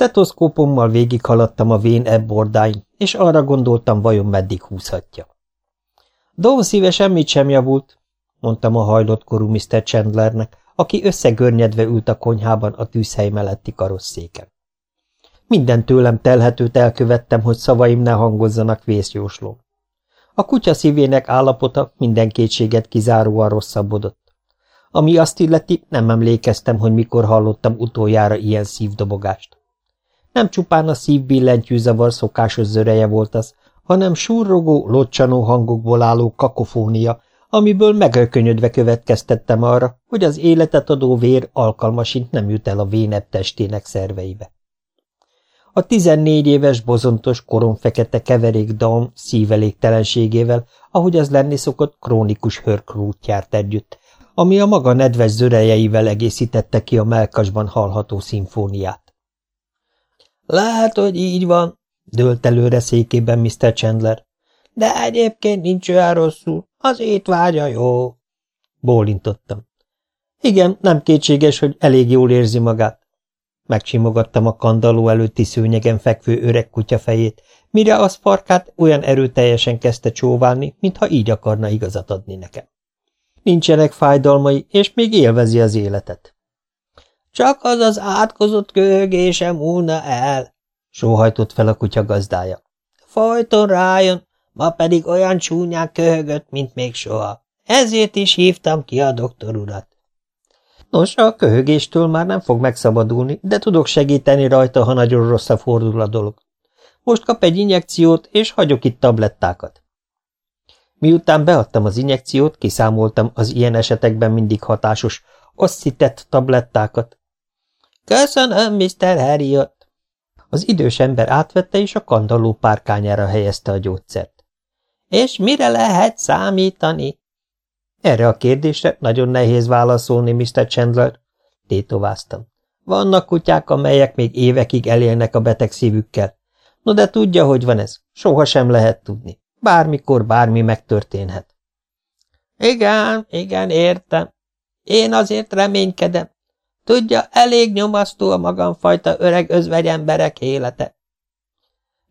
Stetoszkópommal végighaladtam a vén ebbordáin, és arra gondoltam, vajon meddig húzhatja. Don szíve semmit sem javult, mondtam a hajlott korú Mr. Chandlernek, aki összegörnyedve ült a konyhában a tűzhely melletti karosszéken. Minden tőlem telhetőt elkövettem, hogy szavaim ne hangozzanak vészjósló. A kutya szívének állapota minden kétséget kizáróan rosszabbodott. Ami azt illeti, nem emlékeztem, hogy mikor hallottam utoljára ilyen szívdobogást. Nem csupán a szívbillentyűzavar szokásos zöreje volt az, hanem surrogó, locsanó hangokból álló kakofónia, amiből megölkönyödve következtettem arra, hogy az életet adó vér alkalmasint nem jut el a vénebb testének szerveibe. A tizennégy éves bozontos, koromfekete keverék Dawn szívelégtelenségével, ahogy az lenni szokott, krónikus hörkrút járt együtt, ami a maga nedves zörejeivel egészítette ki a melkasban hallható szimfóniát. Lehet, hogy így van, dőlt előre székében Mr. Chandler. De egyébként nincs olyan rosszul, az étvágya jó. Bólintottam. Igen, nem kétséges, hogy elég jól érzi magát. Megsimogattam a kandalló előtti szőnyegen fekvő öreg kutya fejét, mire az farkát olyan erőteljesen kezdte csóválni, mintha így akarna igazat adni nekem. Nincsenek fájdalmai, és még élvezi az életet. Csak az az átkozott köhögése múlna el, sóhajtott fel a kutya gazdája. Folyton rájön, ma pedig olyan csúnyán köhögött, mint még soha. Ezért is hívtam ki a doktor urat. Nos, a köhögéstől már nem fog megszabadulni, de tudok segíteni rajta, ha nagyon rosszra fordul a dolog. Most kap egy injekciót, és hagyok itt tablettákat. Miután beadtam az injekciót, kiszámoltam az ilyen esetekben mindig hatásos, oszcitett tablettákat. Köszönöm, Mr. Harriot! Az idős ember átvette, és a kandalló párkányára helyezte a gyógyszert. És mire lehet számítani? Erre a kérdésre nagyon nehéz válaszolni, Mr. Chandler, tétováztam. Vannak kutyák, amelyek még évekig elélnek a beteg szívükkel. No de tudja, hogy van ez. Soha sem lehet tudni. Bármikor bármi megtörténhet. Igen, igen, értem. Én azért reménykedem. Tudja, elég nyomasztó a magamfajta öreg özvegyemberek élete.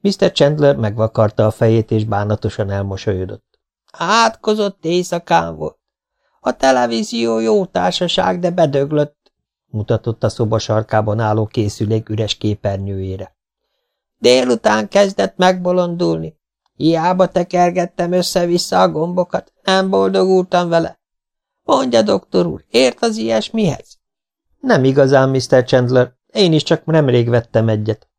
Mr. Chandler megvakarta a fejét, és bánatosan elmosolyodott. Átkozott éjszakán volt. A televízió jó társaság, de bedöglött, mutatott a szoba sarkában álló készülék üres képernyőjére. Délután kezdett megbolondulni. Hiába tekergettem össze-vissza a gombokat, nem boldogultam vele. Mondja, doktor úr, ért az ilyesmihez? Nem igazán, Mr. Chandler, én is csak nemrég vettem egyet.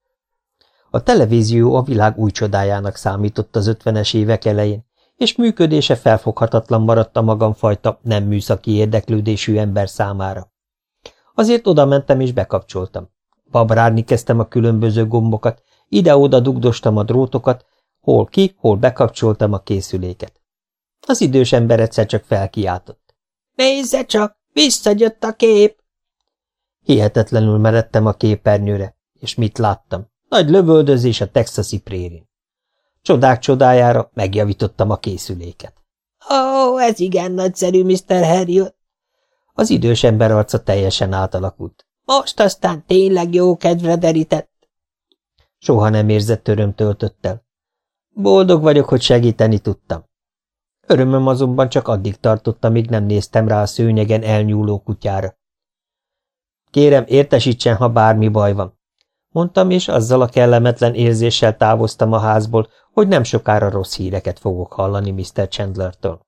A televízió a világ új csodájának számított az ötvenes évek elején, és működése felfoghatatlan maradt a magamfajta nem műszaki érdeklődésű ember számára. Azért oda mentem és bekapcsoltam. Babrárni kezdtem a különböző gombokat, ide-oda dugdostam a drótokat, hol ki, hol bekapcsoltam a készüléket. Az idős ember egyszer csak felkiáltott. – Nézze csak, visszajött a kép! Hihetetlenül meredtem a képernyőre, és mit láttam? Nagy lövöldözés a texasi prérin. Csodák csodájára megjavítottam a készüléket. Ó, oh, ez igen nagyszerű, Mr. Harriot. Az idős ember arca teljesen átalakult. Most aztán tényleg jó kedvre derített. Soha nem érzett öröm töltött el. Boldog vagyok, hogy segíteni tudtam. Örömöm azonban csak addig tartott, amíg nem néztem rá a szőnyegen elnyúló kutyára. Kérem, értesítsen, ha bármi baj van. Mondtam, és azzal a kellemetlen érzéssel távoztam a házból, hogy nem sokára rossz híreket fogok hallani Mr. Chandlertől.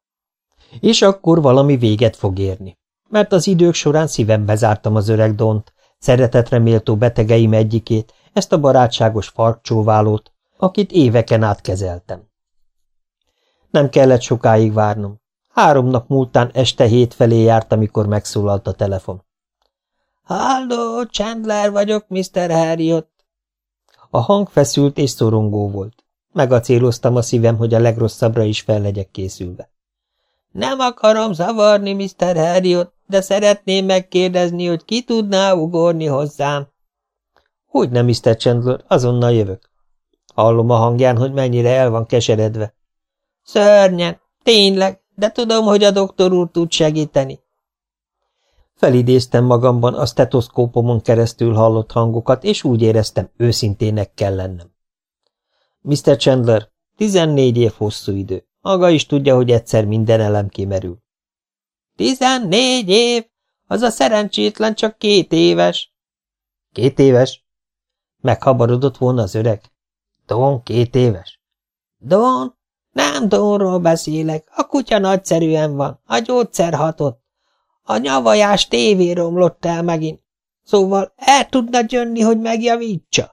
És akkor valami véget fog érni, mert az idők során szívembe zártam az öreg Dont, szeretetre méltó betegeim egyikét, ezt a barátságos farkcsóválót, akit éveken át kezeltem. Nem kellett sokáig várnom. Három nap múltán este hét felé járt, amikor megszólalt a telefon. Halló, Chandler vagyok, Mr. Harriot. A hang feszült és szorongó volt. Megacéloztam a szívem, hogy a legrosszabbra is fel legyek készülve. Nem akarom zavarni, Mr. Harriot, de szeretném megkérdezni, hogy ki tudná ugorni hozzám. Hogy nem, Mr. Chandler, azonnal jövök. Hallom a hangján, hogy mennyire el van keseredve. Szörnyen, tényleg, de tudom, hogy a doktor úr tud segíteni. Felidéztem magamban a stetoszkópomon keresztül hallott hangokat, és úgy éreztem, őszintének kell lennem. Mr. Chandler, tizennégy év hosszú idő. Maga is tudja, hogy egyszer minden elem kimerül. Tizennégy év? Az a szerencsétlen csak két éves. Két éves? Meghabarodott volna az öreg. Don két éves. Don? Nem Donról beszélek, a kutya nagyszerűen van, a gyógyszer hatott. A nyavajás tévé romlott el megint. Szóval el tudna jönni, hogy megjavítsa?